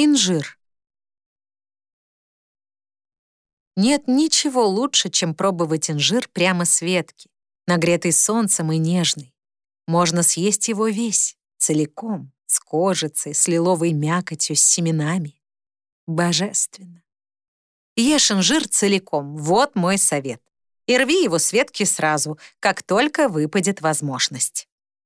Инжир. Нет ничего лучше, чем пробовать инжир прямо с ветки, нагретый солнцем и нежный. Можно съесть его весь, целиком, с кожицей, с лиловой мякотью, с семенами. Божественно. Ешь инжир целиком, вот мой совет. И рви его с ветки сразу, как только выпадет возможность.